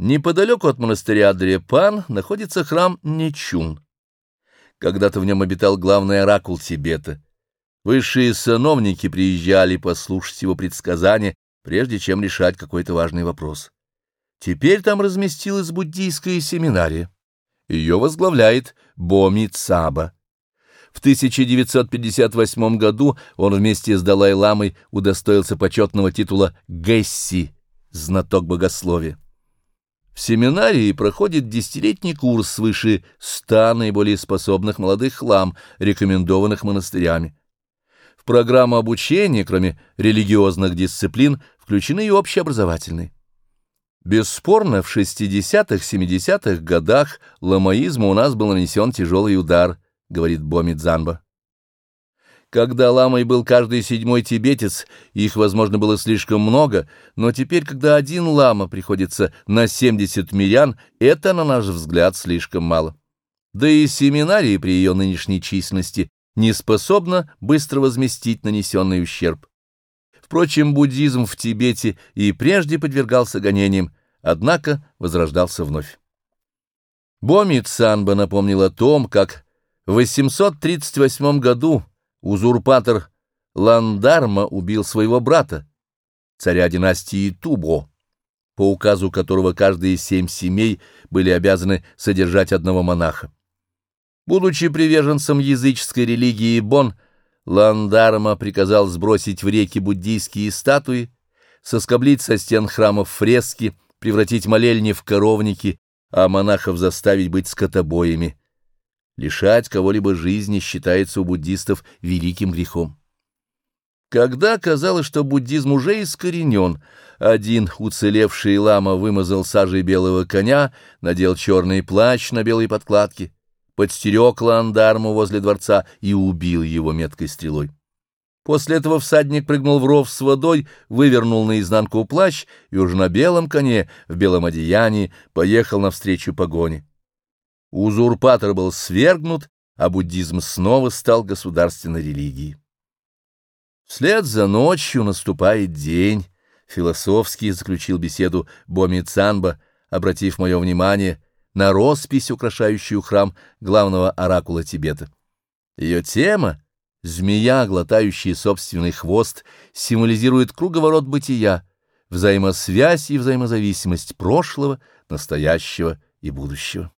Неподалеку от монастыря Дрепан находится храм Нечун. Когда-то в нем обитал главный оракул Тибета. Высшие сановники приезжали послушать его предсказания, прежде чем решать какой-то важный вопрос. Теперь там разместилась буддийская семинария. Ее возглавляет Боми Цаба. В 1958 году он вместе с Далай-ламой удостоился почетного титула Гесси, знаток богословия. В семинарии проходит десятилетний курс свыше ста наиболее способных молодых лам, рекомендованных монастырями. В программу обучения, кроме религиозных дисциплин, включены и общеобразовательные. Бесспорно, в 60-70-х годах ламаизму у нас был нанесен тяжелый удар, говорит Боми Дзанба. Когда ламой был каждый седьмой тибетец, их, возможно, было слишком много, но теперь, когда один лама приходится на 70 мирян, это, на наш взгляд, слишком мало. Да и семинарии при ее нынешней численности не способна быстро возместить нанесенный ущерб. Впрочем, буддизм в Тибете и прежде подвергался гонениям, однако возрождался вновь. Боми Цанба напомнил о том, как в 838 году Узурпатор Ландарма убил своего брата, царя династии Тубо, по указу которого каждые семь семей были обязаны содержать одного монаха. Будучи приверженцем языческой религии Бон, Ландарма приказал сбросить в реки буддийские статуи, соскоблить со стен храмов фрески, превратить молельни в коровники, а монахов заставить быть скотобоями. Лишать кого-либо жизни считается у буддистов великим грехом. Когда казалось, что буддизм уже искоренен, один уцелевший лама вымазал сажей белого коня, надел черный плащ на белой подкладке, подстерег ландарму возле дворца и убил его меткой стрелой. После этого всадник прыгнул в ров с водой, вывернул наизнанку плащ и уже на белом коне, в белом одеянии, поехал навстречу погоне. Узурпатор был свергнут, а буддизм снова стал государственной религией. Вслед за ночью наступает день, философски заключил беседу Боми Цанба, обратив мое внимание на роспись, украшающую храм главного оракула Тибета. Ее тема — змея, глотающая собственный хвост, символизирует круговорот бытия, взаимосвязь и взаимозависимость прошлого, настоящего и будущего.